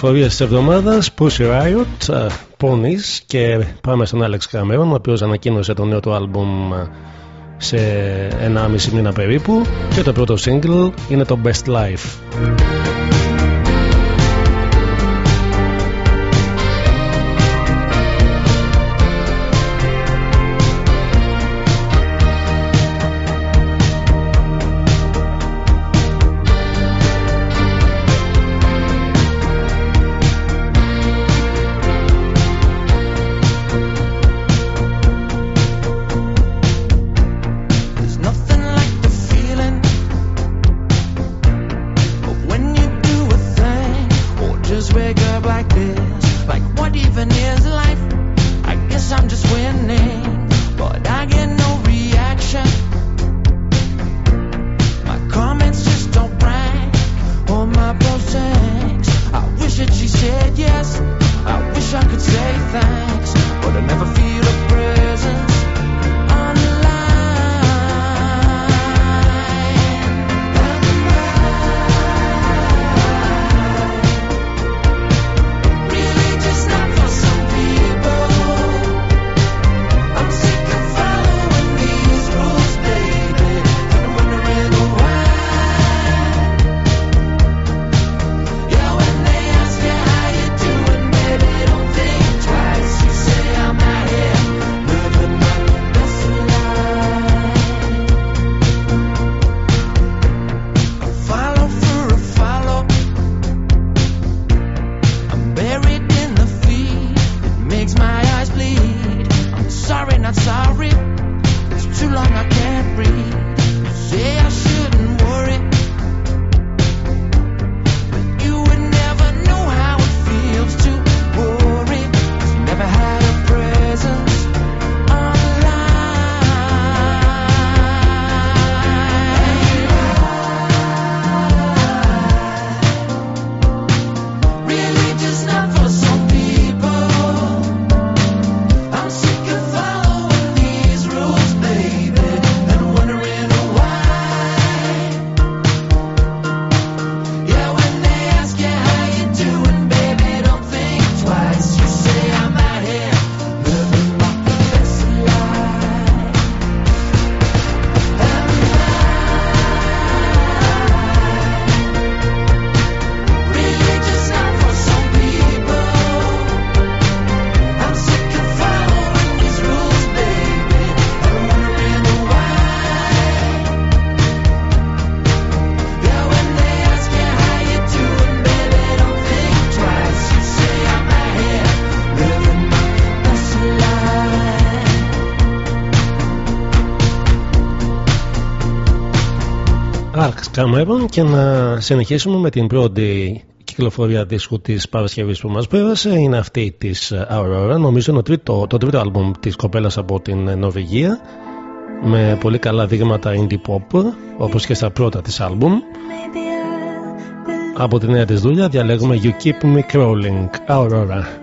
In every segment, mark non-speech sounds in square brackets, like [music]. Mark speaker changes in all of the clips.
Speaker 1: κυκλοφορίε της εβδομάδας, Pussy Riot, uh, Ponies και πάμε στον Alex Cameron, ο οποίος ανακοίνωσε το νέο του άλμπουμ σε 1,5 μήνα περίπου και το πρώτο single είναι το Best Life. Cameron και να συνεχίσουμε με την πρώτη κυκλοφορία δίσκου της Παρασκευής που μας πέρασε. Είναι αυτή της Aurora. Νομίζω είναι το τρίτο, το τρίτο άλμπουμ της κοπέλας από την Νορβηγία με πολύ καλά δείγματα indie pop όπως και στα πρώτα της άλμπουμ. Από τη νέα της δουλειά διαλέγουμε You Keep Me Crawling Aurora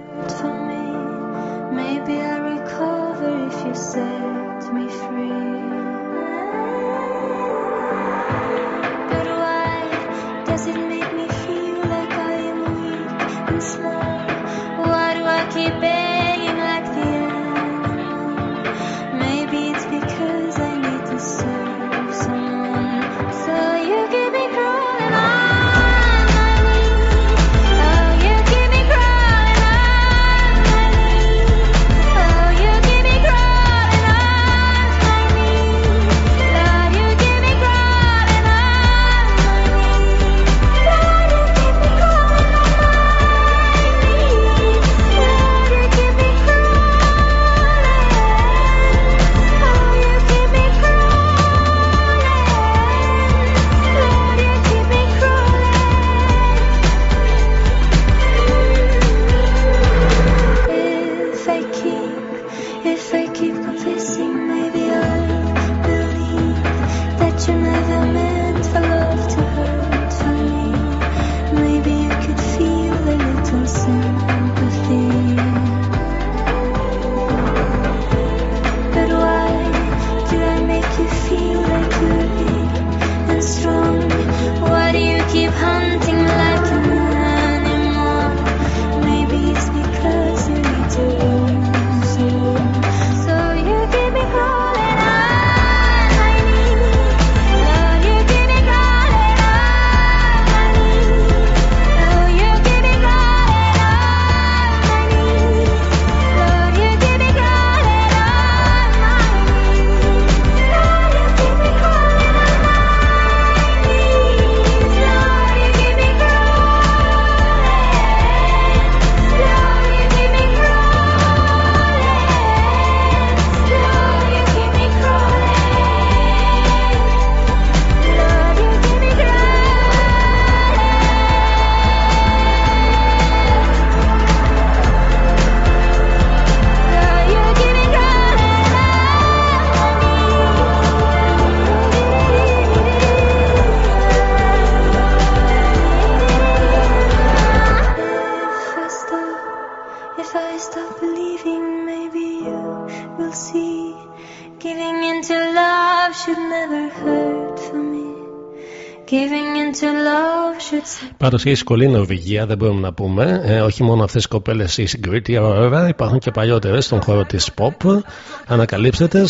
Speaker 2: Πάντως έχει σχολή Νορβηγία, δεν μπορούμε να πούμε. Ε, όχι μόνο αυτές οι κοπέλες η Συγκρίτη, Aurora, υπάρχουν και παλιότερες στον χώρο της pop. Ανακαλύψετε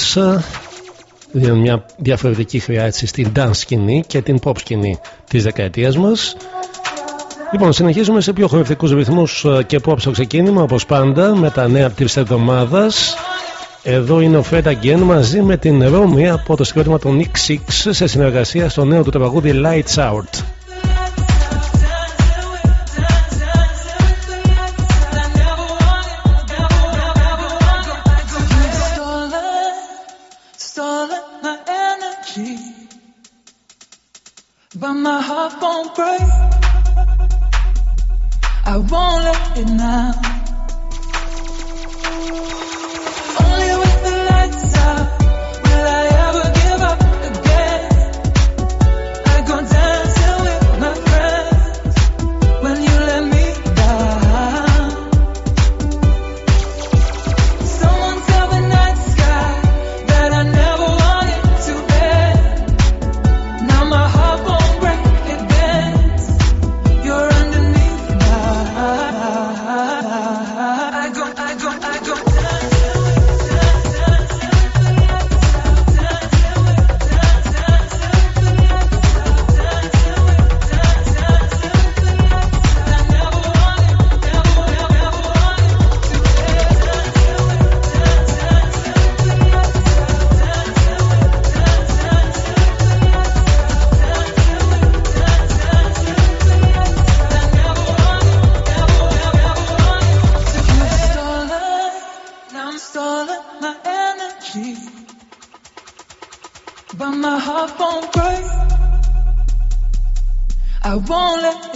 Speaker 2: δίνουν μια διαφορετική χρειά έτσι, στην dance σκηνή και την pop σκηνή της δεκαετίας μας. Λοιπόν, συνεχίζουμε σε πιο χορευτικούς ρυθμούς ε, και pop στο ξεκίνημα, όπως πάντα, με τα νέα της εβδομάδας. Εδώ είναι ο Fred Again μαζί με την Ρώμη από το συγκρότημα των Nick Six σε συνεργασία στο νέο του τραγούδι Lights Out.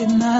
Speaker 2: in the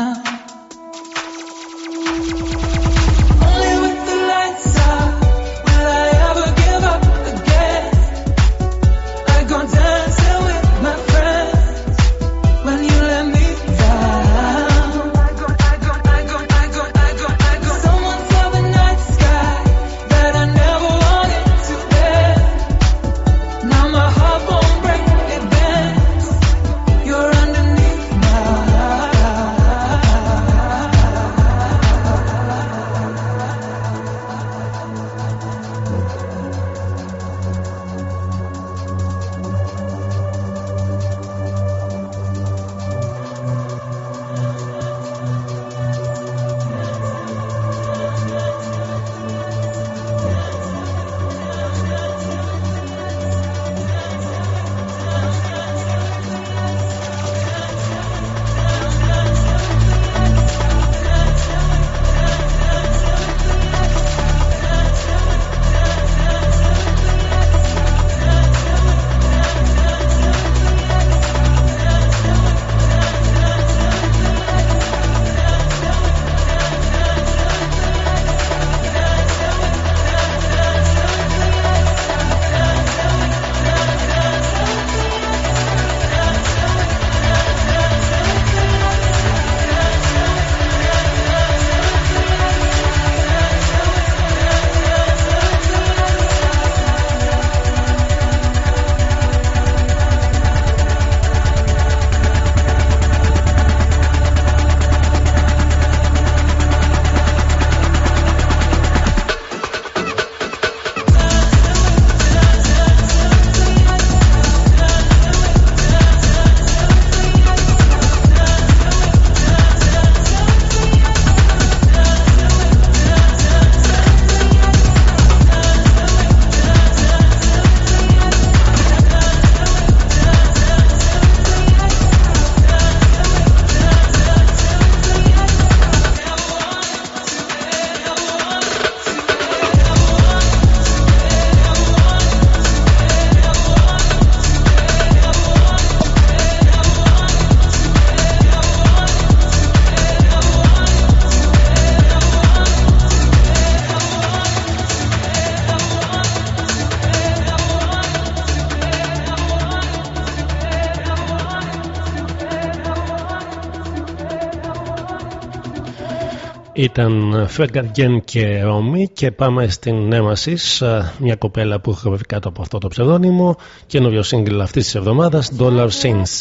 Speaker 3: Ήταν Φρεγκαργέν και Ρώμη και πάμε στην Έμασης μια κοπέλα που έχει κάτω από αυτό το ψευδόνυμο καινούριο σύγκλι αυτής της εβδομάδας Dollar Sins.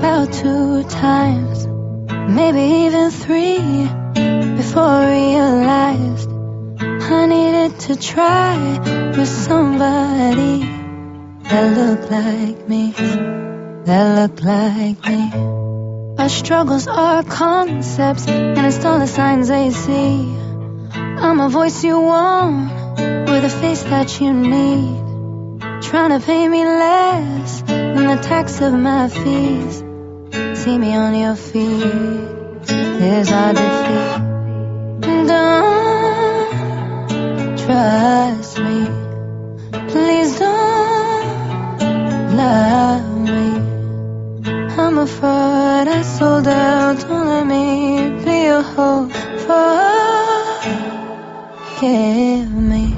Speaker 3: About two times Maybe even three Before I realized I needed to try With somebody That looked like me That looked like me Our struggles are concepts, and it's all the signs they see. I'm a voice you want, with a face that you need. Trying to pay me less than the tax of my fees. See me on your feet, there's our defeat. Don't trust me, please don't love. I'm afraid I sold out. Don't let me be a hoe. Forgive me.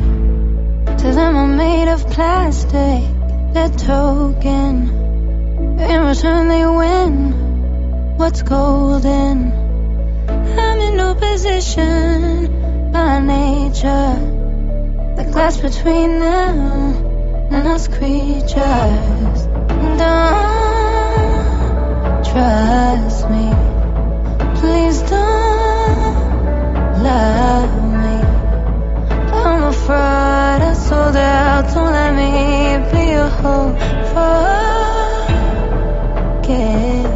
Speaker 3: To them I'm made of plastic. They're token. In return they win. What's golden? I'm in no position by nature. The glass between them and us creatures. Don't trust me. Please don't me. I'm afraid I sold out. Don't let me be a hoe. Forgive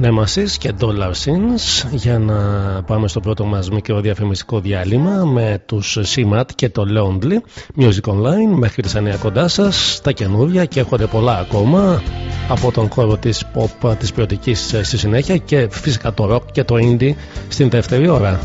Speaker 3: Νέμασης και Dollar Sins για να πάμε στο πρώτο μας μικρό διαφημιστικό διάλειμμα με τους CMAT και το Lonely Music Online μέχρι τις 9 κοντά σας. Τα καινούργια και έχονται πολλά ακόμα από τον χώρο της pop της ποιοτικής στη συνέχεια και φυσικά το rock και το indie στην δεύτερη ώρα.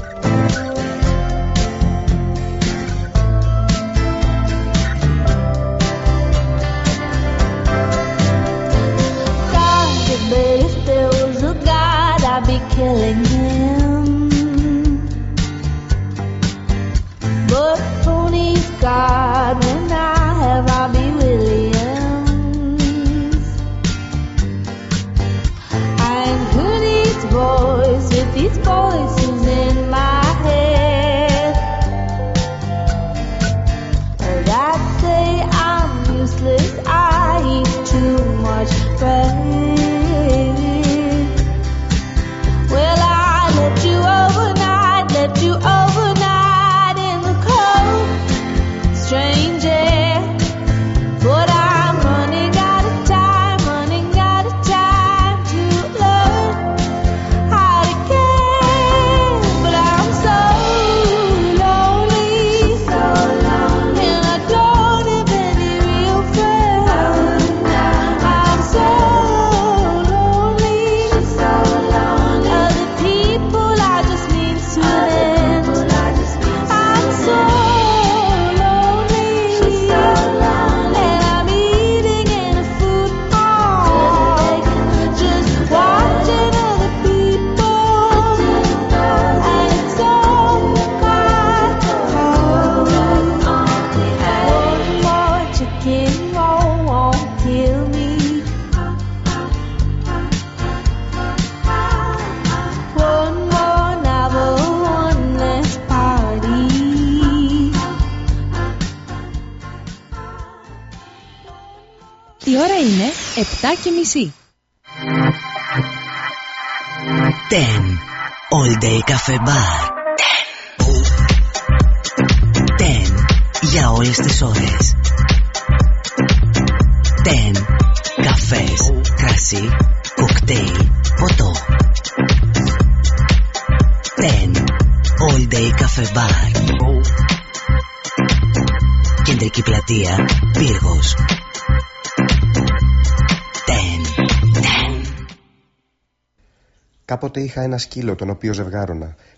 Speaker 4: 7 και μισή.
Speaker 5: 10. All Day Cafe Bar.
Speaker 6: Κάποτε είχα ένα σκύλο τον οποίο ζευγάρωνα.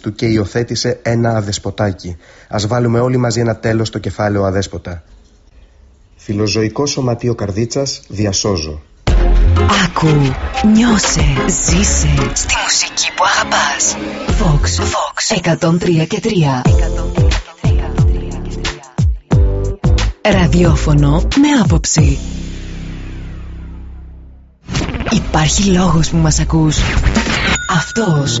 Speaker 6: του και υιοθέτησε ένα αδεσποτάκι. Α βάλουμε όλοι μαζί ένα τέλος στο κεφάλαιο αδέσποτα. Φιλοζωικό Σωματείο Καρδίτσας, διασώζω.
Speaker 7: Άκου, νιώσε, ζήσε στη μουσική που αγαπάς. Vox, Vox, 103 και 3. Ραδιόφωνο με άποψη. Υπάρχει λόγος που μας ακούς. Αυτός.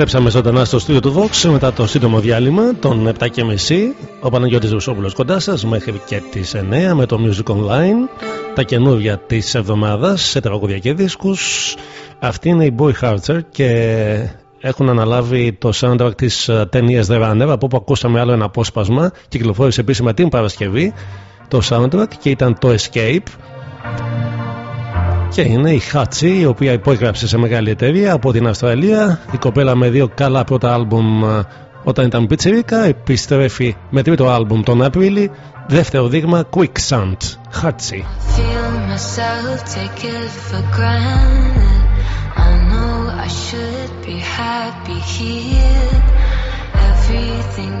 Speaker 2: Επιστρέψαμε ζωντανά στο Studio του Vox μετά το σύντομο διάλειμμα των 7.30. Ο Παναγιώτης Βουσόπουλος κοντά σας μέχρι και τις 9 με το Music Online. Τα καινούργια της εβδομάδας σε τραγουδιά και δίσκους. Αυτή είναι η Boy Harder και έχουν αναλάβει το soundtrack της ε, 10 The Runner από όπου ακούσαμε άλλο ένα απόσπασμα. Κυκλοφόρησε επίσημα την Παρασκευή το soundtrack και ήταν το Escape. Και είναι η Χάτσι, η οποία υπόγραψε σε μεγάλη εταιρεία από την Αυστραλία. Η κοπέλα με δύο καλά πρώτα άλμπουμ ε, όταν ήταν πιτσιρίκα, επιστρέφει με τρίτο άλμπουμ τον Απρίλη. Δεύτερο δείγμα Quicksand, Χάτσι.
Speaker 8: Everything.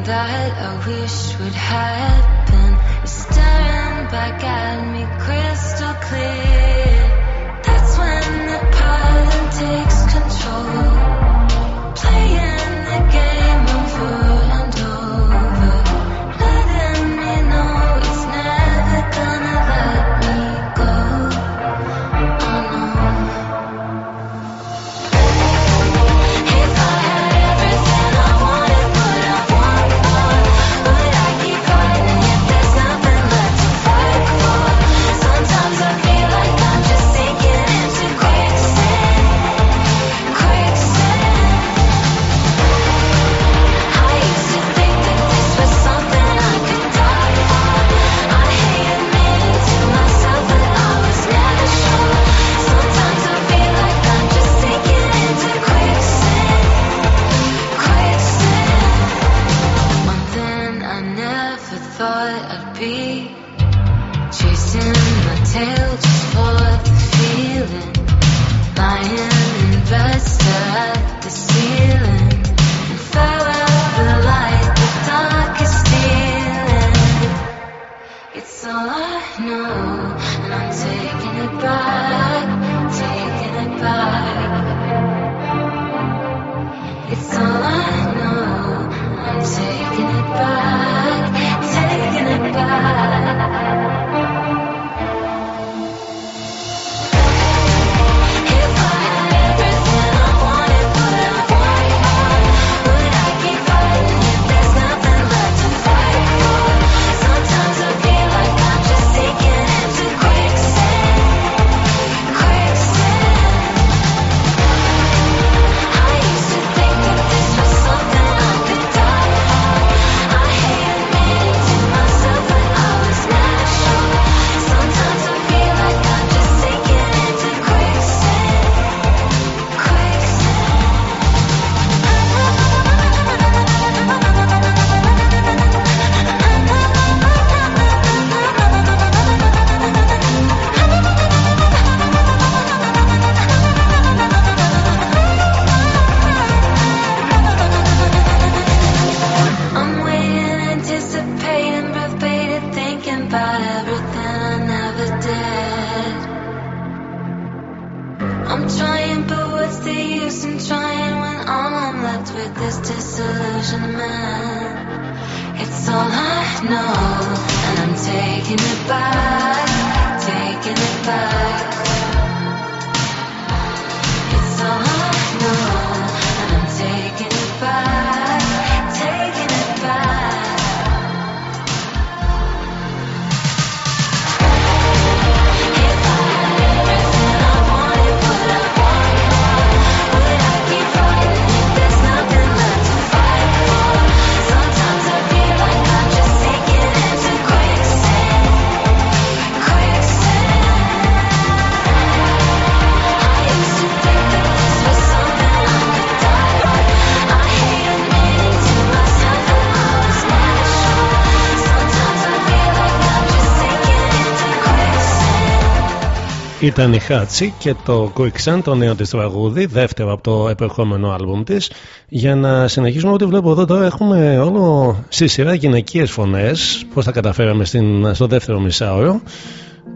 Speaker 2: Ήταν η Χάτσι και το Quicksand, το νέο της τραγούδι, δεύτερο από το επερχόμενο άλμπουμ της. Για να συνεχίσουμε ό,τι βλέπω εδώ τώρα έχουμε όλο στη σειρά γυναικείες φωνές, πώς τα καταφέραμε στην, στο δεύτερο μισάωρο,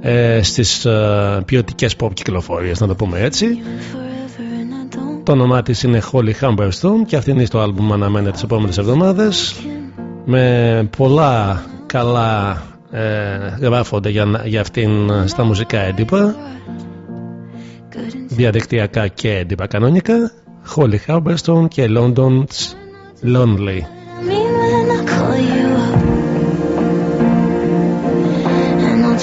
Speaker 2: ε, στις ε, ποιοτικές pop κυκλοφορίες, να το πούμε έτσι. Το όνομά της είναι Holy Humberstone και αυτή είναι στο άλμπουμ αναμένεται τις επόμενες εβδομάδες με πολλά καλά ε, γράφονται για, για αυτήν ε, στα μουσικά έντυπα. Διαδικτυακά και έντυπα κανονικά
Speaker 8: Holy Harberstone και London's Lonely.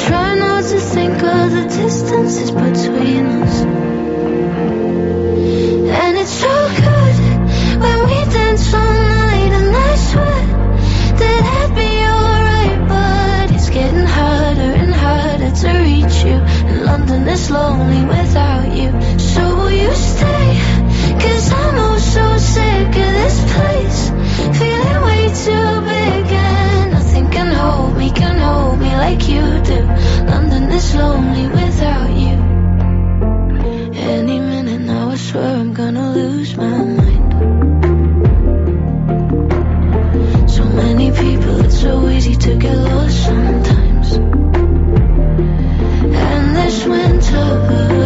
Speaker 3: Try not to think of the distances between us. You. And London is lonely without you. So will you stay? Cause I'm oh so sick of this place. Feeling way too big and nothing can hold me, can hold me like you do. London is lonely without you. Any minute now I swear I'm gonna lose my mind. So many people, it's so easy to get lost
Speaker 8: love.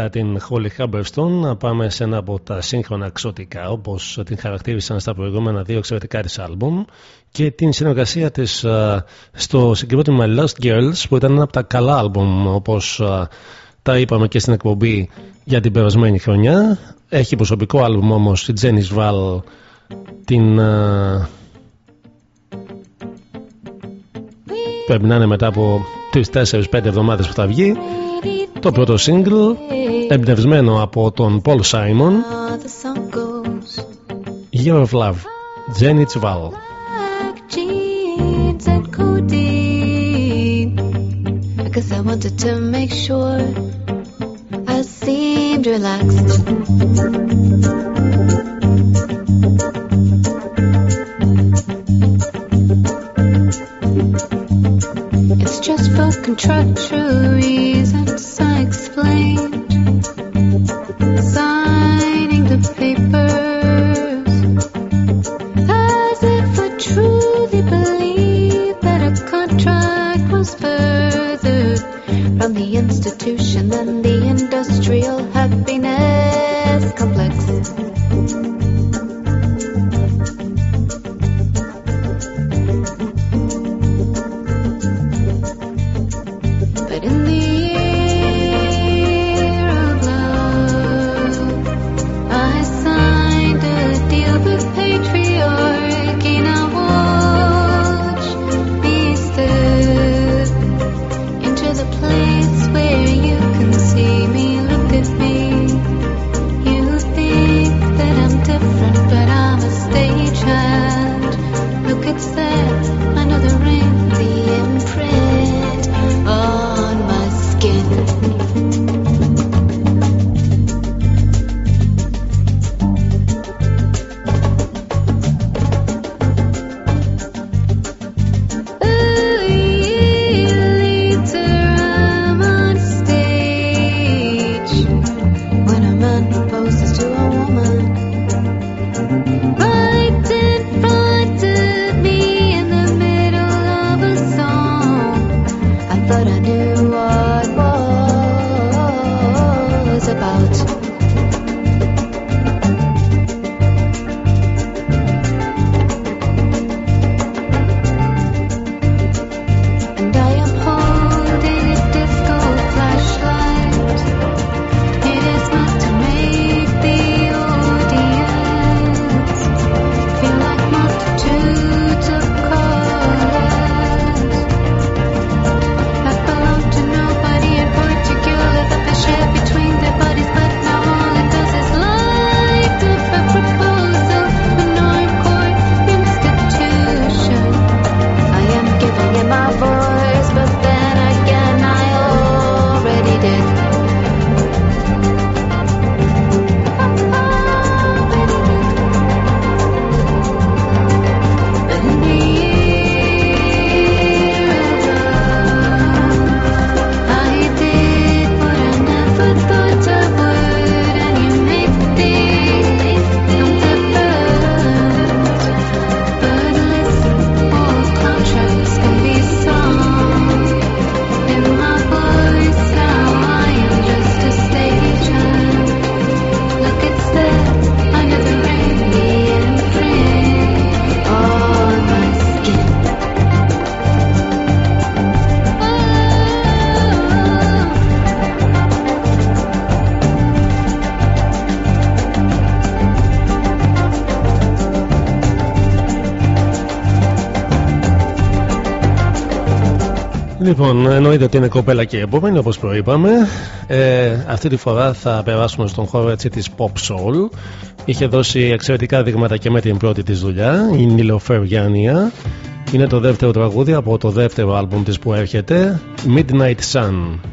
Speaker 8: Μετά την Holly Humberstone να πάμε σε ένα από τα σύγχρονα εξωτικά όπως την χαρακτήρισαν στα προηγούμενα δύο εξαιρετικά της άλμπουμ και την συνεργασία της α, στο συγκρότημα Lost Girls που ήταν ένα από τα καλά άλμπουμ όπως α, τα είπαμε και στην εκπομπή για την περασμένη χρονιά. Έχει προσωπικό άλμπουμ όμως η Jenny Val την α, πρέπει να είναι μετά από 3-4-5 εβδομάδες που θα βγει το πρώτο single εμπνευσμένο από τον Paul Simon
Speaker 3: How the song goes.
Speaker 8: Year of Love Jenny Val
Speaker 3: Black jeans and codeine. Because I wanted to make sure I seemed relaxed. Contractual reasons I explained.
Speaker 4: Λοιπόν, εννοείται ότι είναι κοπέλα και επόμενη όπως προείπαμε. Ε, αυτή τη φορά θα περάσουμε στον χώρο έτσι της Pop Soul. Είχε δώσει εξαιρετικά δείγματα και με την πρώτη της δουλειά Η Νιλοφεργιάνια Είναι το δεύτερο τραγούδι από το δεύτερο άλμπουμ της που έρχεται Midnight Sun.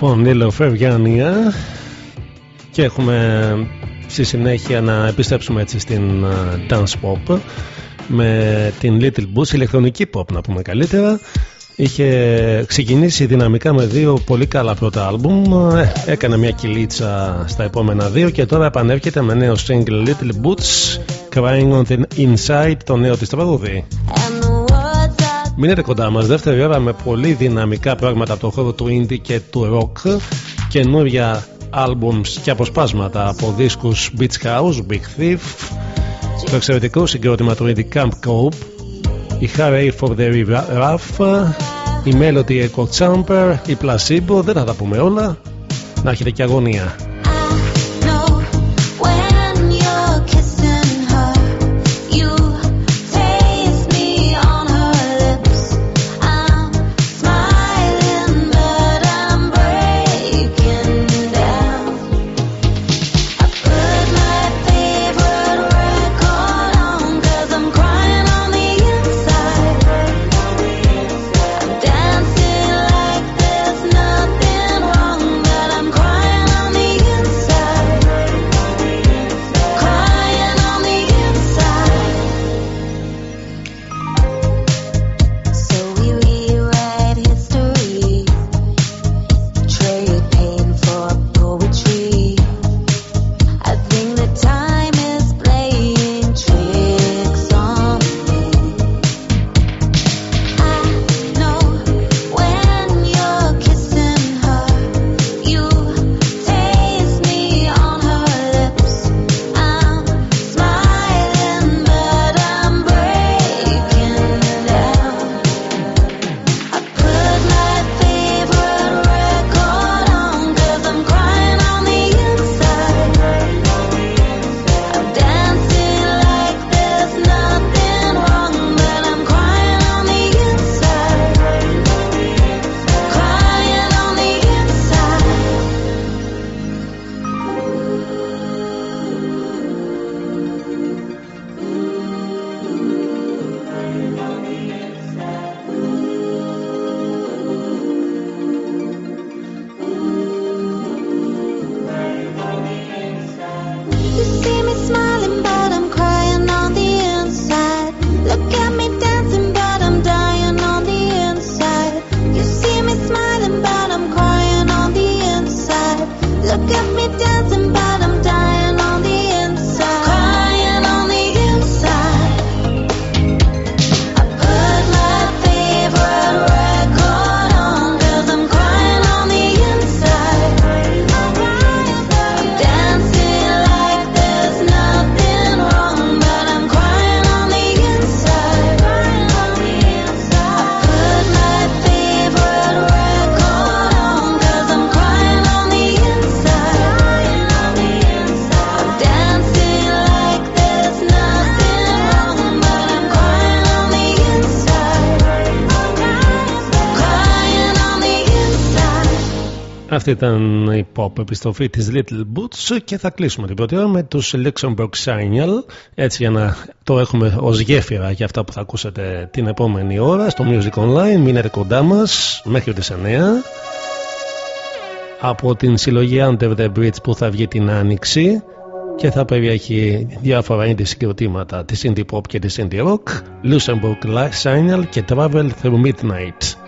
Speaker 4: λοιπόν Νίλο και έχουμε στη συνέχεια να επιστρέψουμε έτσι στην dance pop με την Little Boots, ηλεκτρονική pop να πούμε καλύτερα.
Speaker 8: Είχε ξεκινήσει δυναμικά με δύο πολύ καλά πρώτα άλμπουμ έκανε μια κυλίτσα στα επόμενα δύο και τώρα επανέρχεται με νέο single Little Boots Crying on the Inside το νέο της τραγούδι. Μείνετε κοντά μας. Δεύτερη ώρα με πολύ δυναμικά πράγματα από το χώρο του indie και του rock. Καινούρια albums και αποσπάσματα από δίσκους Beach House, Big Thief Το εξαιρετικό συγκρότημα του indie Camp Cope Η Harry for the Rough Η Melody Echo Chamber Η Placebo Δεν θα τα πούμε όλα. Να έχετε και αγωνία Αυτή ήταν η pop επιστροφή της Little Boots και θα κλείσουμε την πρώτη ώρα με τους Luxembourg Signal έτσι για να το έχουμε ως γέφυρα για αυτά που θα ακούσετε την επόμενη ώρα στο Music Online. Μείνετε κοντά μας μέχρι τις 9 από την συλλογή Under the Bridge που θα βγει την Άνοιξη και θα περιέχει διάφορα indie συγκροτήματα της indie pop και της indie rock Luxembourg Signal και Travel Through Midnight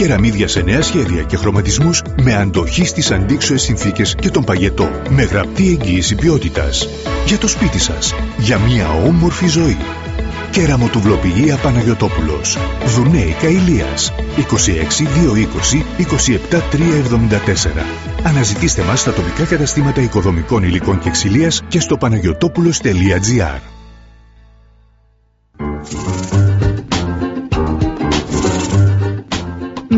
Speaker 9: Κεραμίδια σε νέα σχέδια και χρωματισμούς με αντοχή στις αντίξωες συνθήκες και τον παγετό. Με γραπτή εγγύηση ποιότητας. Για το σπίτι σας. Για μια όμορφη ζωή. Κεραμοτουβλοποιία Παναγιωτόπουλος. Δουνέικα Ηλίας. 26 220 27 374. Αναζητήστε μας στα τοπικά καταστήματα οικοδομικών υλικών και ξυλίας και στο παναγιωτόπουλος.gr.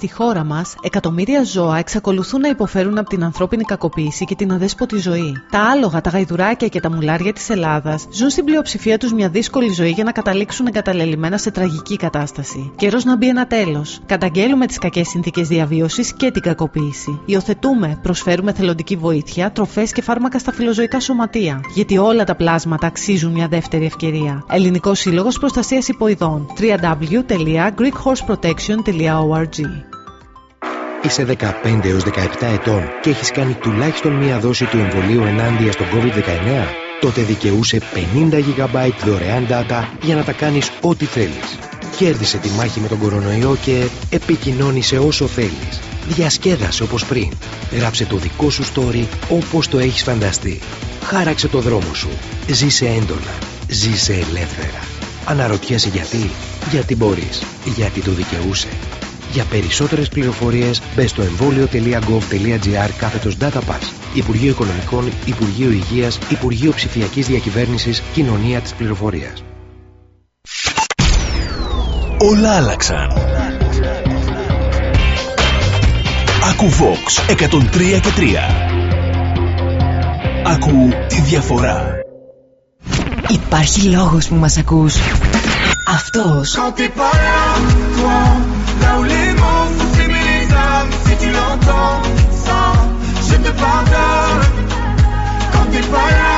Speaker 10: Στη χώρα μας, εκατομμύρια ζώα εξακολουθούν να υποφέρουν από την ανθρώπινη κακοποίηση και την αδέσποτη ζωή. Τα άλογα, τα γαϊδουράκια και τα μουλάρια της Ελλάδας ζουν στην πλειοψηφία τους μια δύσκολη ζωή για να καταλήξουν εγκαταλελειμμένα σε τραγική κατάσταση. Καιρός να μπει ένα τέλος. Καταγγέλουμε τις κακές συνθήκες διαβίωσης και την κακοποίηση. Υιοθετούμε, προσφέρουμε θελοντική βοήθεια, τροφές και φάρμακα στα φιλοζωικά σωματεία. Γιατί όλα τα πλάσματα αξίζουν μια δεύτερη ευκαιρία. Ελληνικός Σύλλογος Προστασίας Υποειδών. www.greekhorseprotection.org
Speaker 11: Είσαι 15 έως 17 ετών και έχεις κάνει τουλάχιστον μία δόση του εμβολίου ενάντια στον COVID-19? Τότε δικαιούσε 50 GB δωρεάν data για να τα κάνεις ό,τι θέλεις. Κέρδισε τη μάχη με τον κορονοϊό και επικοινώνησε όσο θέλεις. Διασκέδασε όπως πριν. Γράψε το δικό σου story όπως το έχεις φανταστεί. Χάραξε το δρόμο σου. Ζήσε έντονα. Ζήσε ελεύθερα. Αναρωτιέσαι γιατί. Γιατί μπορείς. Γιατί το δικαιούσε. Για περισσότερες πληροφορίες μπες στο εμβόλιο.gov.gr κάθετος DataPass. Υπουργείο Οικονομικών, Υπουργείο Υγείας, Υπουργείο Ψηφιακής Διακυβέρνησης, Κοινωνία της Πληροφορίας.
Speaker 9: Όλα άλλαξαν. Ακού Vox 103 και 3. Ακού τη διαφορά.
Speaker 7: Υπάρχει λόγος που μας ακούς. Αυτός.
Speaker 8: Quand l'entends, ça, je te pardonne. Quand t'es pas là,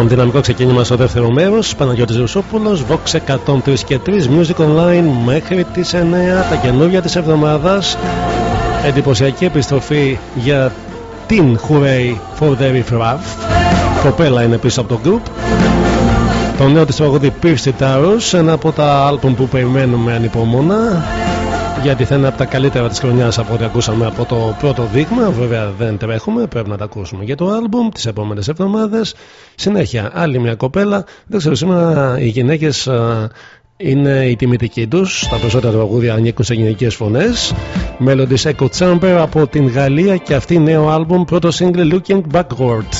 Speaker 2: Λοιπόν, δυναμικό ξεκίνημα στο δεύτερο μέρος. Παναγιώτης Ρουσόπουλο, Vox 103 και 3, Music Online μέχρι τις 9, τα καινούργια της εβδομάδας. Εντυπωσιακή επιστροφή για την Hooray for the Riff Κοπέλα είναι πίσω από το group. Το νέο της τραγούδι Pierce Taros, ένα από τα άλμπουμ που περιμένουμε ανυπομόνα γιατί θα είναι από τα καλύτερα της χρονιάς από ό,τι ακούσαμε από το πρώτο δείγμα βέβαια δεν τρέχουμε, πρέπει να τα ακούσουμε για το άλμπουμ τις επόμενες εβδομάδες συνέχεια άλλη μια κοπέλα. Δεν ξέρω σήμερα οι γυναίκες α, είναι η τιμητική τους. Τα περισσότερα τραγούδια ανήκουν σε γυναικείες φωνές. Μέλλον της Echo Chamber από την Γαλλία και αυτή νέο άλμπουμ πρώτο single Looking Backward.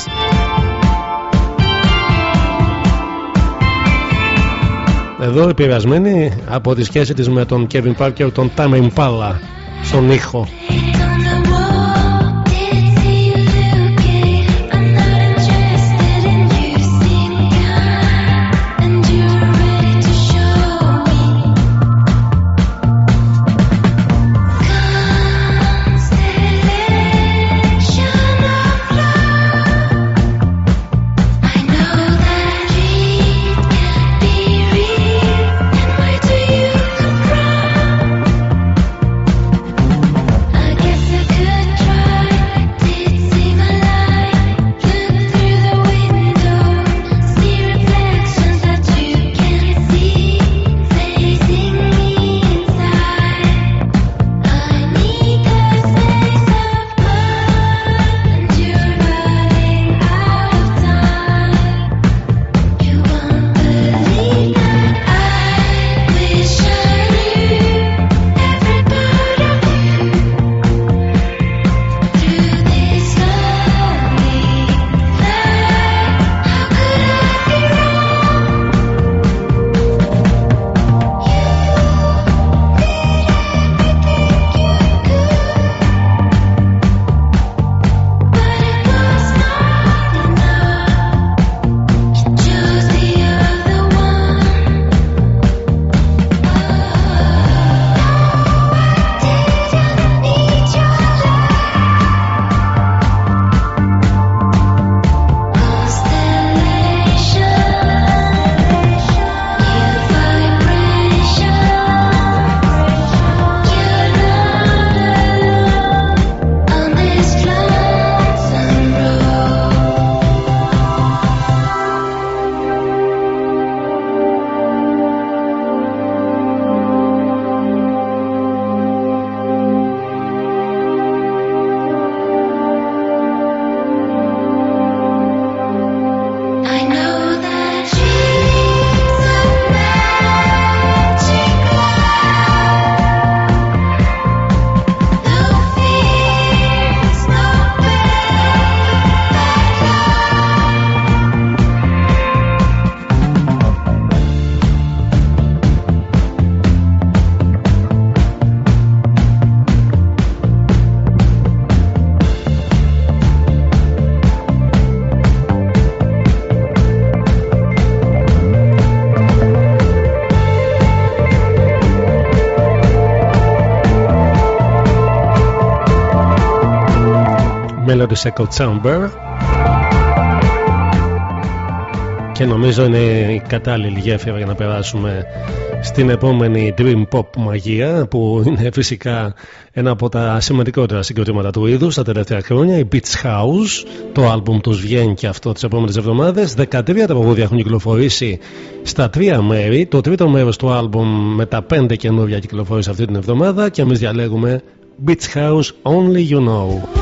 Speaker 2: Εδώ επηρεασμένη από τη σχέση της με τον Kevin Parker τον Tame Impala στον ήχο
Speaker 4: Melody Echo Chamber. Και νομίζω είναι η κατάλληλη γέφυρα για να περάσουμε στην επόμενη Dream Pop μαγεία που είναι φυσικά ένα από τα σημαντικότερα συγκροτήματα του είδους τα τελευταία χρόνια η Beach House. Το άλμπουμ τους βγαίνει και αυτό τις επόμενες εβδομάδες. 13 τραγούδια έχουν κυκλοφορήσει στα τρία μέρη. Το τρίτο μέρος του άλμπουμ με τα πέντε καινούργια κυκλοφορήσει αυτή την εβδομάδα και εμείς διαλέγουμε Beach House Only You Know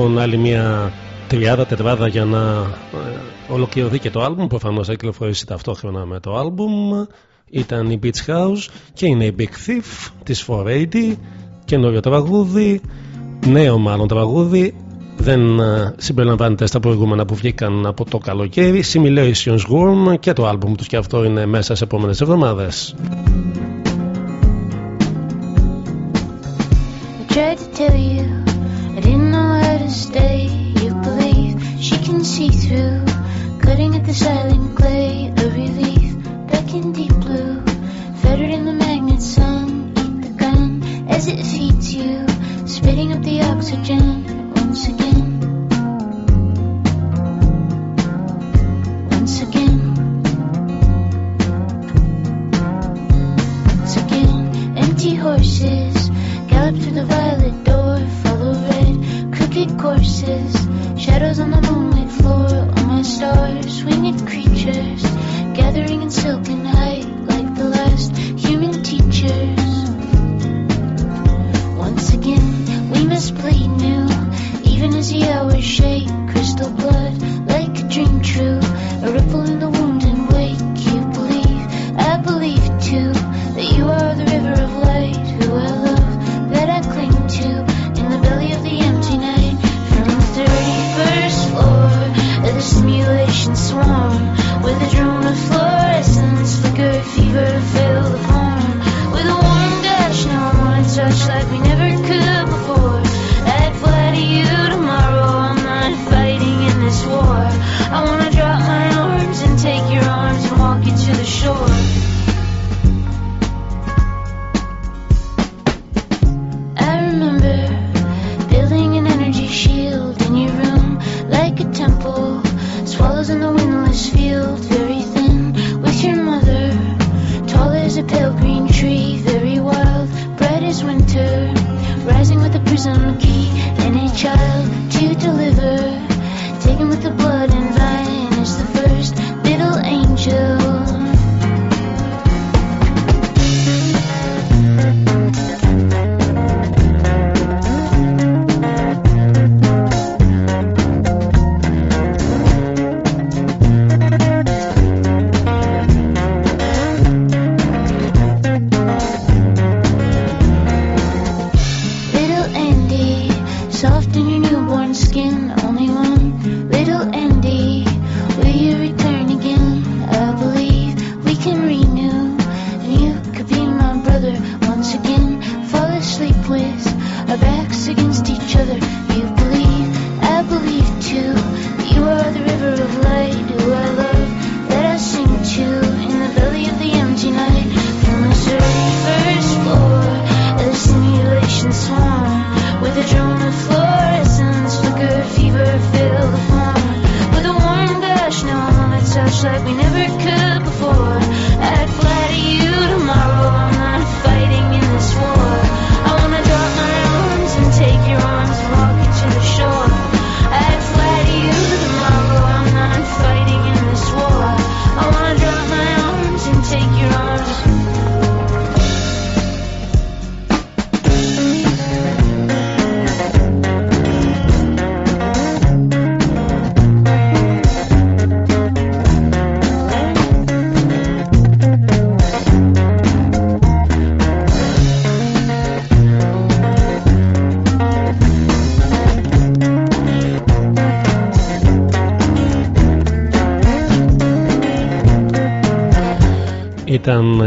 Speaker 4: λοιπόν άλλη μια τριάδα, τετράδα για να ε, ολοκληρωθεί και το άλμπουμ. Προφανώς θα κυκλοφορήσει ταυτόχρονα με το άλμπουμ.
Speaker 2: ήταν η Beach House και είναι η Big Thief της 480 καινούριο τραγούδι νέο μάλλον τραγούδι. Δεν ε, συμπεριλαμβάνεται στα προηγούμενα που βγήκαν από το καλοκαίρι. Simulations Worm και το άλμπουμ τους. Και αυτό είναι μέσα σε επόμενες εβδομάδες.
Speaker 8: I tried to tell you I didn't stay. You believe she can see through, cutting at the silent clay. A relief back in deep blue, fettered in the magnet sun. Eat the gun as it feeds you, spitting up the oxygen once again. Once again. Once again, empty horses gallop through the violet door, follow courses, shadows on the moonlit floor. All my stars, winged creatures, gathering in silken height like the last human teachers. Once again, we must play new, even as the hours shake, crystal blood like a dream true, a ripple in the wound simulation swarm, with a drone of fluorescence, flicker, fever, fill the form, with a warm gush, now I wanna touch like we never could before. I'd fly to you tomorrow, I'm not fighting in this war. I wanna Swallows in the windless field, very thin with your mother. Tall as a pale green tree, very wild, bright as winter. Rising with a prism key and a child to deliver. Taken with the blood and vine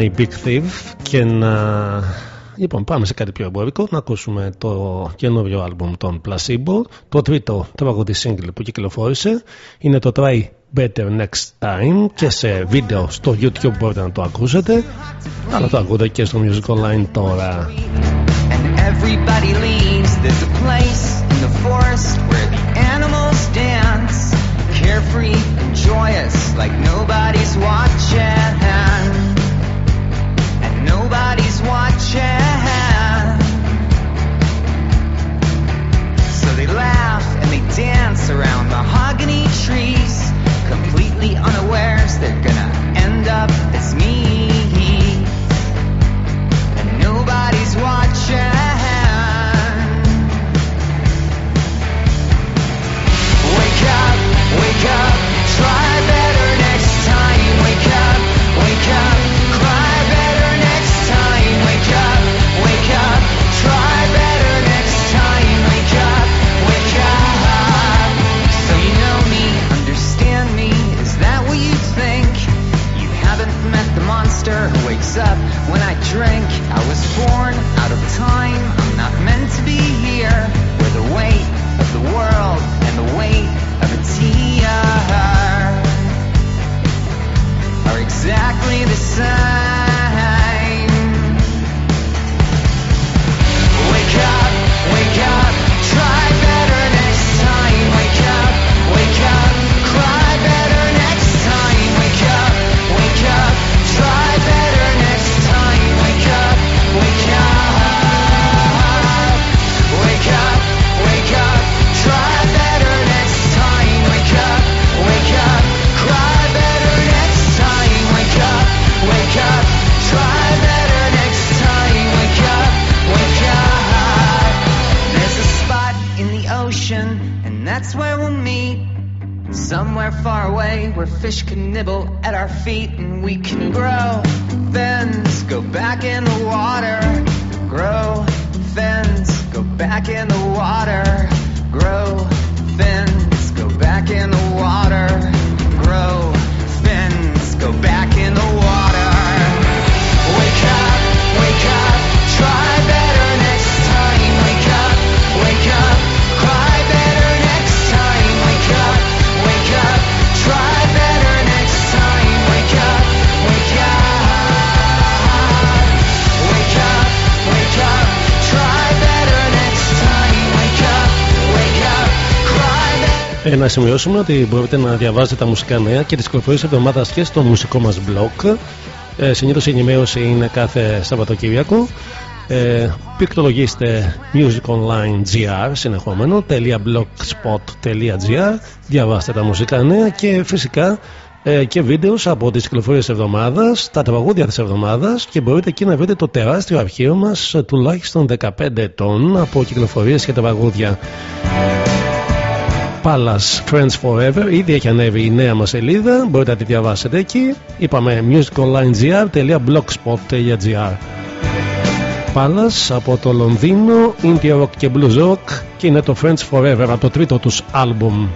Speaker 2: η Big Thief και να... Λοιπόν, πάμε σε κάτι πιο εμπορικό να ακούσουμε το καινούριο άλμπουμ των Placebo. Το τρίτο τραγούδι single που κυκλοφόρησε είναι το Try Better Next Time και σε βίντεο στο YouTube μπορείτε να το ακούσετε. Αλλά το ακούτε και στο Music Online τώρα.
Speaker 12: Everybody leaves. There's a place in the forest where the animals dance, carefree and joyous, like nobody's watching. So they laugh and they dance around mahogany trees, completely unawares they're gonna end up as me. And nobody's watching. Wake up, wake up, try away where fish can nibble at our feet and we can grow. Fins, go back in the water, grow. Fins, go back in the water, grow. Fins, go back in the water,
Speaker 2: Ε, να σημειώσουμε ότι μπορείτε να διαβάζετε τα μουσικά νέα και τι κυκλοφορίε εβδομάδα και στο μουσικό μας blog. Ε, Συνήθως η ενημέρωση είναι κάθε Σαββατοκύριακο. Ε, πληκτρολογήστε Music Online GR συνεχόμενο .blogspot.gr Διαβάστε τα μουσικά νέα και φυσικά ε, και βίντεος από τις κυκλοφορίες της εβδομάδας, τα τραγούδια της εβδομάδας και μπορείτε εκεί να βρείτε το τεράστιο αρχείο μας ε, τουλάχιστον 15 ετών από κυκλοφορίες και τραγούδια. Palace Friends Forever. Ήδη έχει ανέβει η νέα μας σελίδα. Μπορείτε να τη διαβάσετε εκεί. Είπαμε musiconlinegr.blogspot.gr Palace από το Λονδίνο Indie Rock και Blues Rock και είναι το Friends Forever από το τρίτο τους άλμπουμ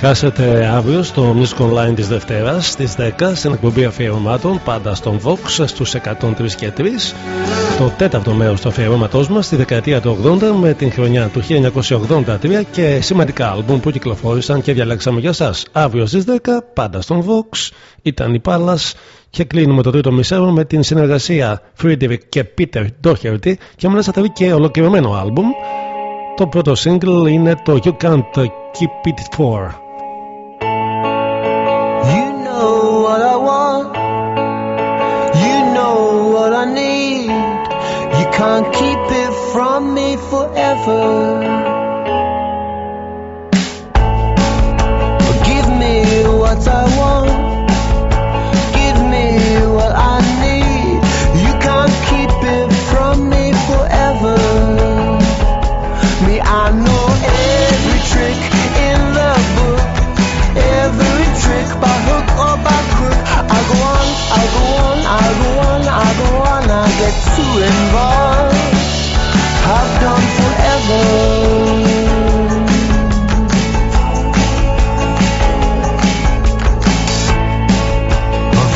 Speaker 2: χάσετε αύριο στο Music Online της Δευτέρας στις 10 στην εκπομπή αφιερωμάτων πάντα στον Vox στους 103 και 3 το τέταρτο μέρος του αφιερώματός μας στη δεκαετία του 80 με την χρονιά του 1983 και σημαντικά άλμπουμ που κυκλοφόρησαν και διαλέξαμε για σας. Αύριο στις 10 πάντα στον Vox ήταν η Πάλας και κλείνουμε το τρίτο μισέρο με την συνεργασία Friedrich και Peter Doherty και μας θα και ολοκληρωμένο άλμπουμ. Το πρώτο single είναι το You Can't Keep It For
Speaker 13: can't keep it from me forever. Give me what I want. Give me what I need. You can't keep it from me forever. Me, I know every trick in the book. Every trick by hook or by crook. I go on, I go on, I go on, I go on. I get too involved. I've done forever.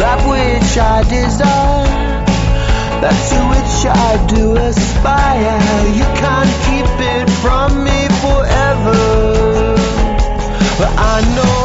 Speaker 13: That which I desire, that to which I do aspire. You can't keep it from me forever. But I know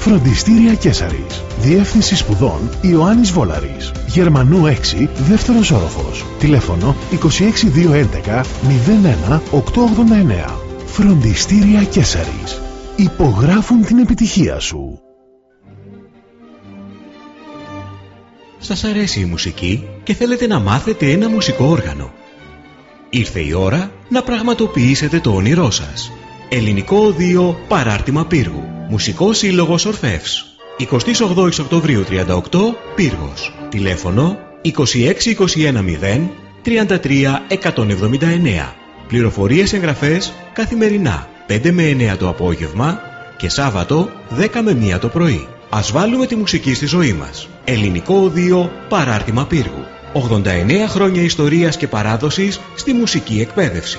Speaker 9: Φροντιστήρια Κέσαρης. Διεύθυνση σπουδών Ιωάννης Βόλαρης. Γερμανού 6, δεύτερος όροφος. Τηλέφωνο 26211 01 889. Φροντιστήρια Κέσαρης. Υπογράφουν την επιτυχία σου.
Speaker 14: Σας αρέσει η μουσική και θέλετε να μάθετε ένα μουσικό όργανο; Ήρθε η ώρα να πραγματοποιήσετε το όνειρό σας. Ελληνικό Οδείο Παράρτημα Πύργου. Μουσικός Σύλλογος Ορφεύς. 28 Οκτωβρίου 38 Πύργος. Τηλέφωνο 26210 33 179. Πληροφορίες εγγραφές καθημερινά 5 με 9 το απόγευμα και Σάββατο 10 με 1 το πρωί. Ας βάλουμε τη μουσική στη ζωή μας. Ελληνικό Οδείο Παράρτημα Πύργου. 89 χρόνια ιστορίας και παράδοσης στη μουσική εκπαίδευση.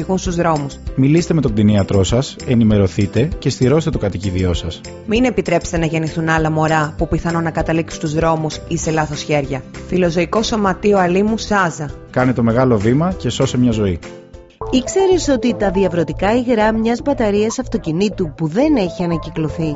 Speaker 15: στους δρόμους.
Speaker 16: Μιλήστε με τον κτηνίατρό σας, ενημερωθείτε και στηρώστε το κατοικίδιό σας.
Speaker 15: Μην επιτρέψετε να γεννηθούν άλλα μωρά που πιθανόν να καταλήξουν στους δρόμους ή σε λάθος χέρια. Φιλοζωικό Σωματείο Αλήμου Σάζα.
Speaker 16: Κάνε το μεγάλο βήμα και σώσε μια ζωή.
Speaker 17: Ήξερες ότι τα διαβρωτικά υγρά μιας μπαταρίας αυτοκινήτου που δεν έχει ανακυκλωθεί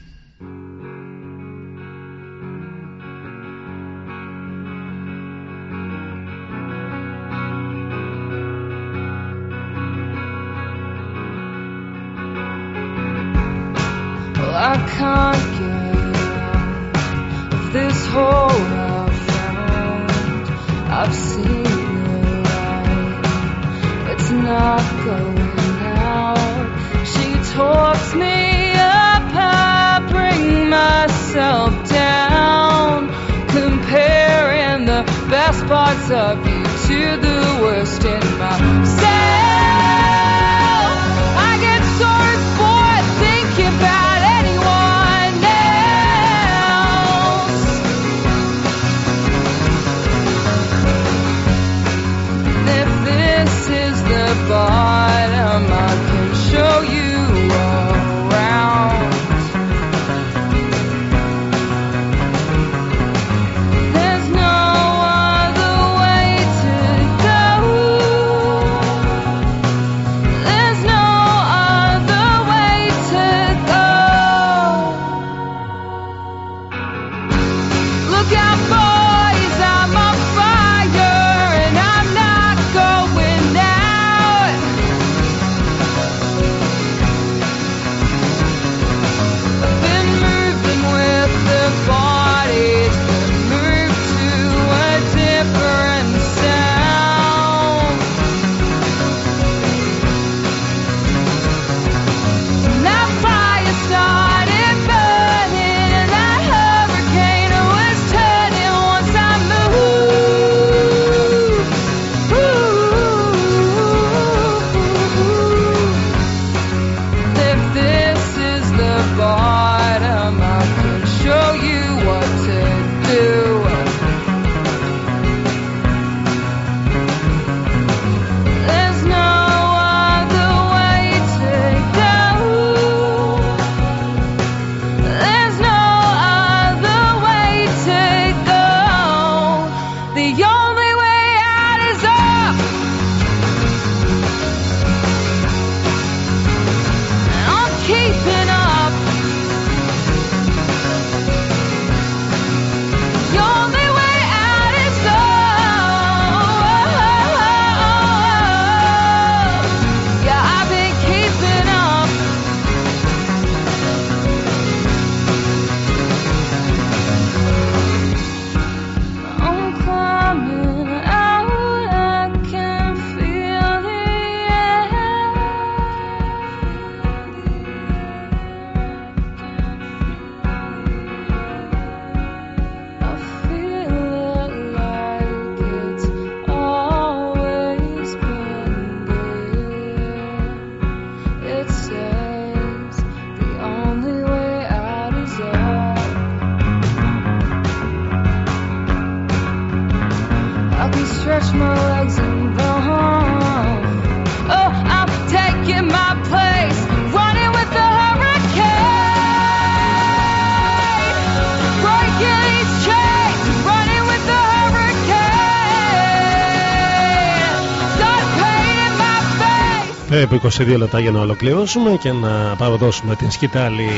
Speaker 2: Περίπου 22 λεπτά για να ολοκληρώσουμε και να παραδώσουμε την σκητάλη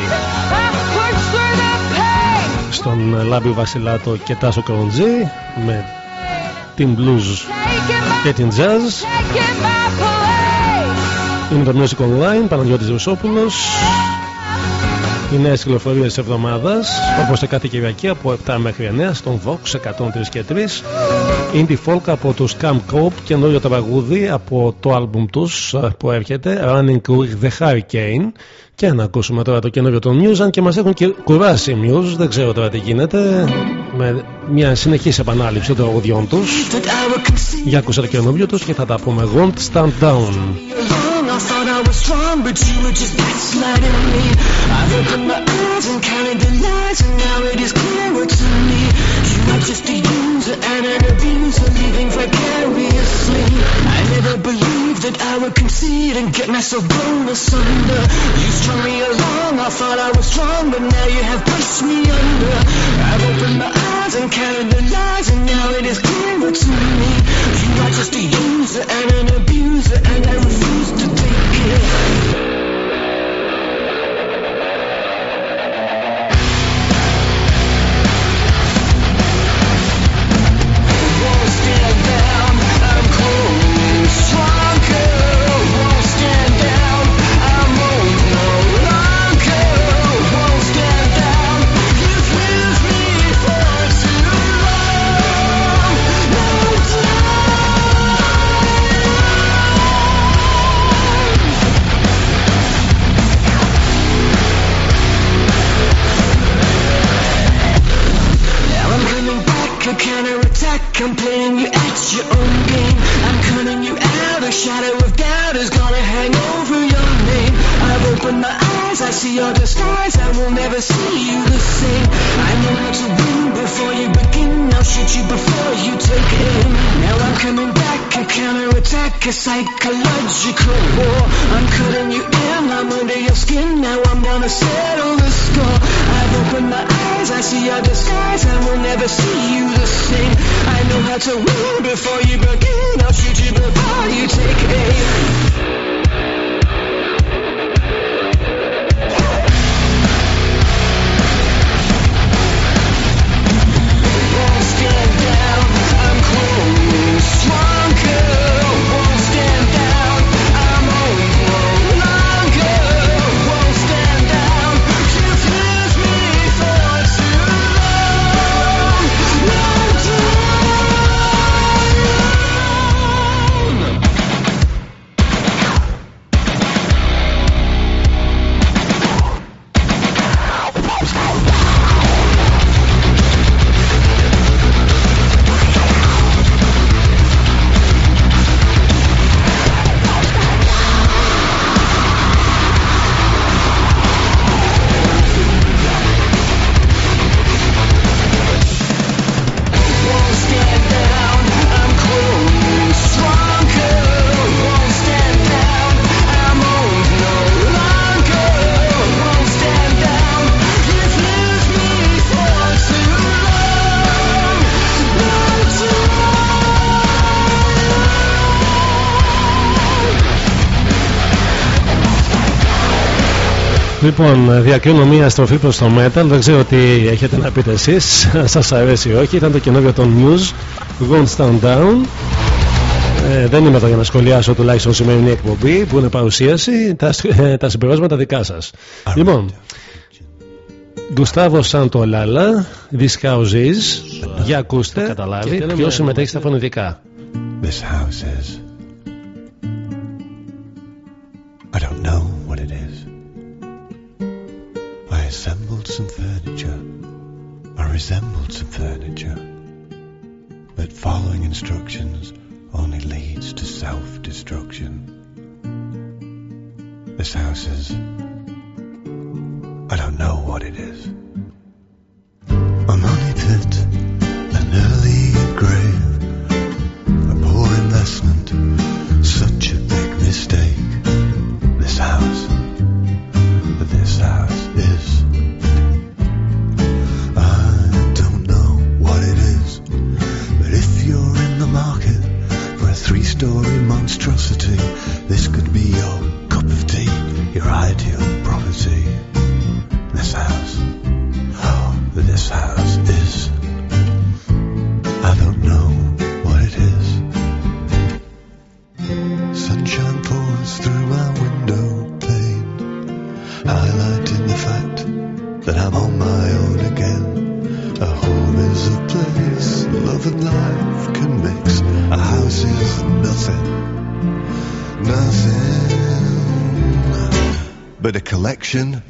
Speaker 2: στον Λάμπη Βασιλάτο και Τάσο Κροντζή με την blues και την jazz. Είναι το Music Online, Παναγιώτης Ρουσόπουλος. Οι νέες κυκλοφορίες της εβδομάδας, όπως σε κάθε Κυριακή από 7 μέχρι 9 στον Vox 103 και 3. Indie folk από τους Camp Cope, καινούριο τραγούδι από το άλμπουμ τους ε, που έρχεται, Running with the Hurricane. Και να ακούσουμε τώρα το καινούριο των News, αν και μας έχουν και κουράσει οι News, δεν ξέρω τώρα τι γίνεται, με μια συνεχής επανάληψη των τραγουδιών τους. Για ακούσα το καινούριο τους και θα τα πούμε. Won't stand down.
Speaker 18: I thought I was strong, but you were just backsliding me. I've opened my eyes and counted the lies, and now it is clearer to me. You are just a user and an abuser, living vicariously. I never believed that I would concede and get myself blown asunder. You strung me along, I thought I was strong, but now you have pushed me under. I've opened my eyes and counted the lies, and now it is clearer to me. You are just a user and an abuser, and I refuse you. Playing you at your own game. I'm cutting you out. A shadow of doubt is gonna hang over your name. I've opened my eyes, I see your disguise. I will never see you the same. I know how to win before you begin. I'll shoot you before you take aim. Now I'm coming back, a counterattack, a psychological war. I'm cutting you in, I'm under your skin. Now I'm gonna settle the score. I've opened my eyes, I see your disguise. I will never see you the same. I know how to win before you begin. I'll shoot you before you take aim.
Speaker 2: Λοιπόν, διακρίνω μία στροφή προς το metal. Δεν ξέρω τι έχετε να πείτε εσείς. [laughs] Σας αρέσει ή όχι. Ήταν το καινούριο των News. Won't stand down. Ε, δεν είμαι εδώ για να σχολιάσω τουλάχιστον σημερινή εκπομπή που είναι παρουσίαση. Τα, ε, τα συμπεράσματα δικά σας. Λοιπόν, Γκουστάβο Σάντο Λάλα, This House Is. Για ακούστε, καταλάβει ποιος συμμετέχει στα φωνητικά.
Speaker 19: This house is. I don't know assembled some furniture. I resembled some furniture. But following instructions only leads to self destruction. This house is. I don't know what it is. A money pit, an early grave, a poor investment, This could be your election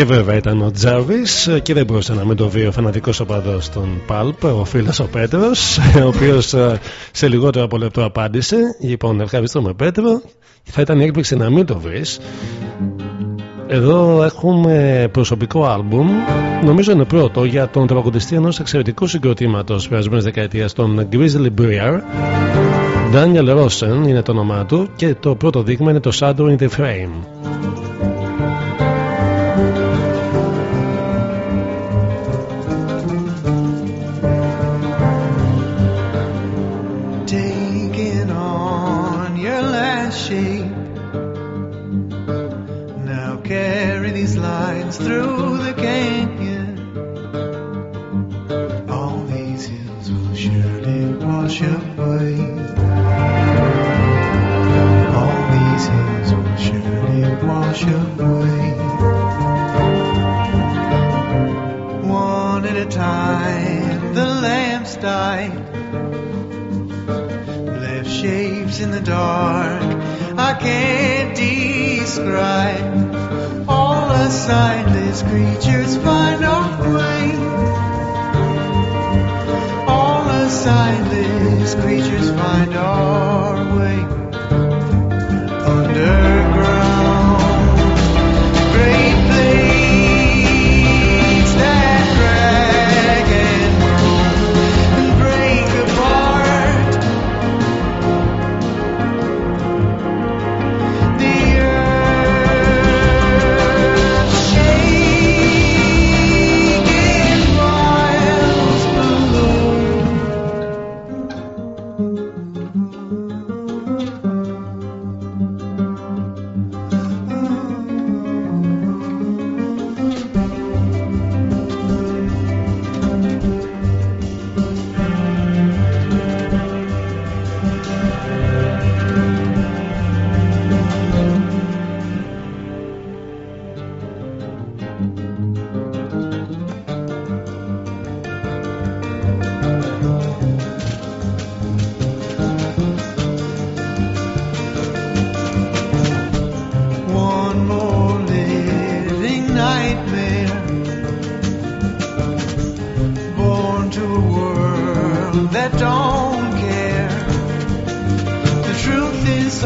Speaker 2: Και βέβαια ήταν ο Τζάρβι και δεν μπορούσε να μην το βρει ο φανατικός οπαδός των Παλπ, ο φίλος ο Πέτρος, ο οποίος ε, σε λιγότερο από λεπτό απάντησε. Λοιπόν, ευχαριστούμε Πέτρο. Θα ήταν η έκπληξη να μην το βρεις. Εδώ έχουμε προσωπικό άλμπουμ, νομίζω είναι πρώτο, για τον τραγουδιστή ενός εξαιρετικού συγκροτήματος περασμένης δεκαετίας, τον Grizzly Breer. Daniel Rosen είναι το όνομά του και το πρώτο δείγμα είναι το Shadow in the Frame.
Speaker 13: died. Left shapes in the dark I can't describe. All the sightless creatures find our way. All the sightless creatures find our way.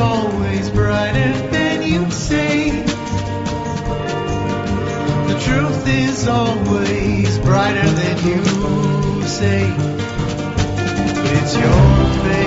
Speaker 13: Always brighter than you say. The truth is always brighter than you say. But it's your fate.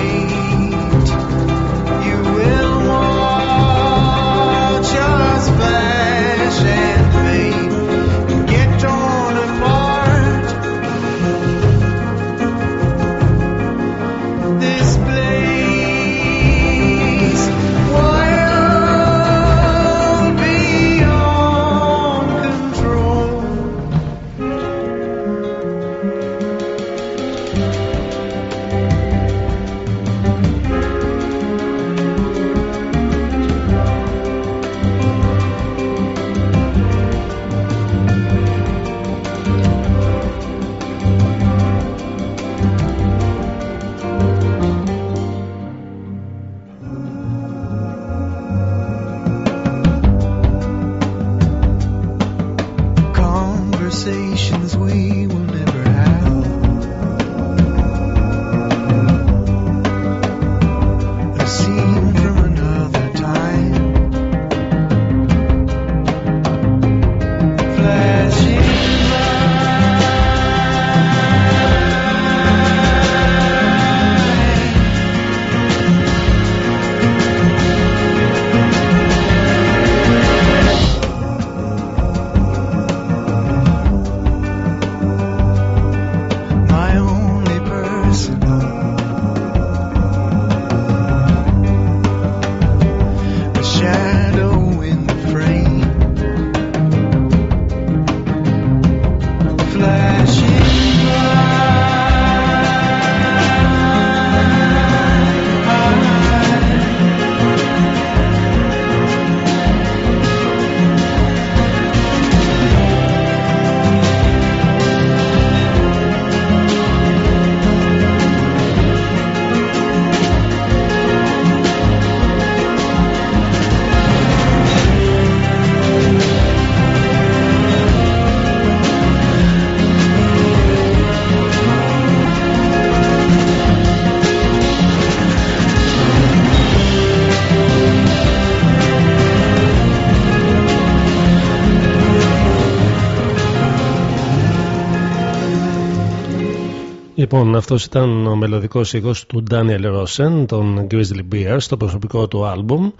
Speaker 2: Λοιπόν, αυτός ήταν ο μελλοντικός ήχος του Daniel Rosen, των Grizzly Bears, στο προσωπικό του άλμπουμ.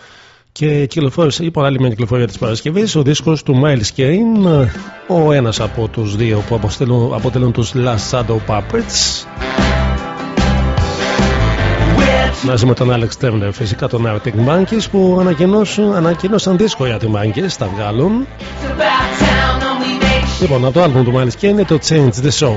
Speaker 2: Και κυκλοφόρησε λοιπόν άλλη μια κυκλοφορία της Παρασκευής, ο δίσκος του Miles Kane, ο ένας από τους δύο που αποτελούν, αποτελούν τους Last Shadow Puppets. Μαζί με τον Alex Turner, φυσικά τον Arctic Monkeys που ανακοινώσουν- ανακοίνωσαν δίσκο για τη Monkeys, τα βγάλουν. Λοιπόν, από το άλμπουμ του Miles Kane είναι το Change the Show.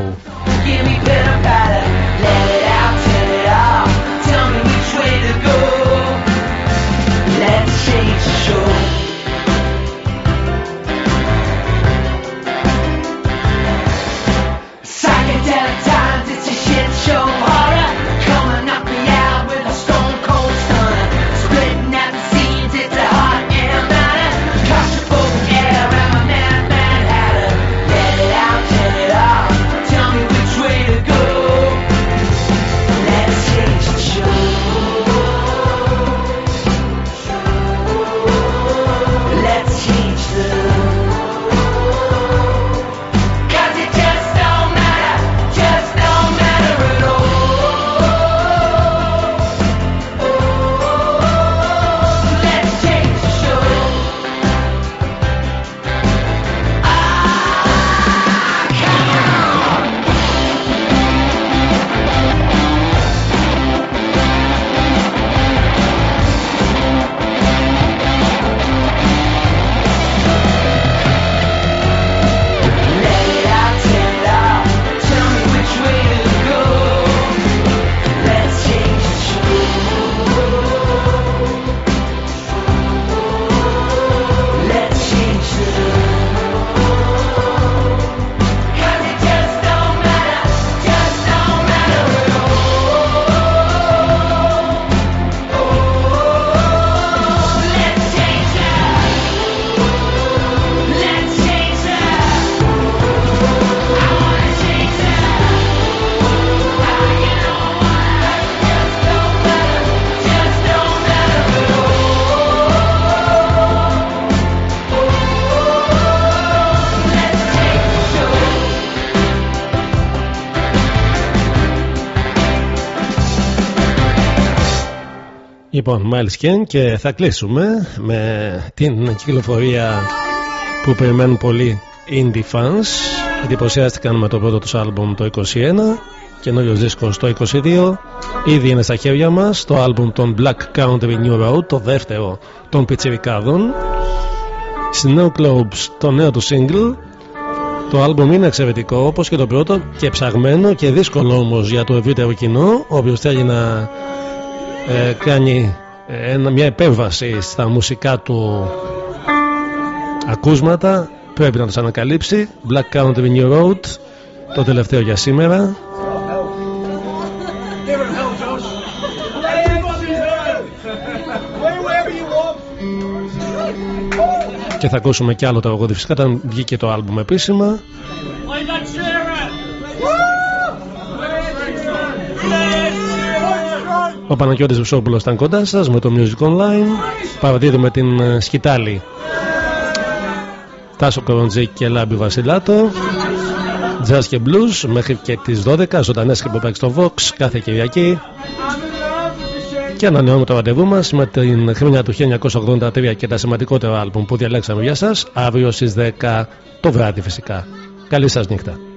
Speaker 2: Λοιπόν, Miles Ken και θα κλείσουμε με την κυκλοφορία που περιμένουν πολλοί indie fans. Εντυπωσιάστηκαν με το πρώτο τους άλμπουμ το 21, καινούριο δίσκος το 22. Ήδη είναι στα χέρια μας το άλμπουμ των Black Country New Road, το δεύτερο των πιτσιρικάδων. Snow Globes, το νέο του single. Το άλμπουμ είναι εξαιρετικό όπως και το πρώτο και ψαγμένο και δύσκολο όμως για το ευρύτερο κοινό. Όποιος θέλει να ε, κάνει ε, ένα- μια επέμβαση στα μουσικά του ακούσματα πρέπει να τους ανακαλύψει Black Country New Road το τελευταίο για σήμερα
Speaker 20: Give him hell, Josh. Everybody's there. Wherever you want.
Speaker 2: και θα ακούσουμε και άλλο τραγούδι φυσικά όταν βγήκε το άλμπουμ επίσημα ο Παναγιώτης Βουσόπουλος ήταν κοντά σας με το Music Online παραδίδουμε την ε, σκητάλη Τάσο Κοροντζή και Λάμπη Βασιλάτο Jazz και Blues μέχρι και τις 12 ζωντανές και στο στο Vox κάθε Κυριακή και ανανεώνουμε το ραντεβού μας με την χρονιά του 1983 και τα σημαντικότερα άλμπουμ που διαλέξαμε για σας αύριο στις 10 το βράδυ φυσικά. Καλή σας νύχτα.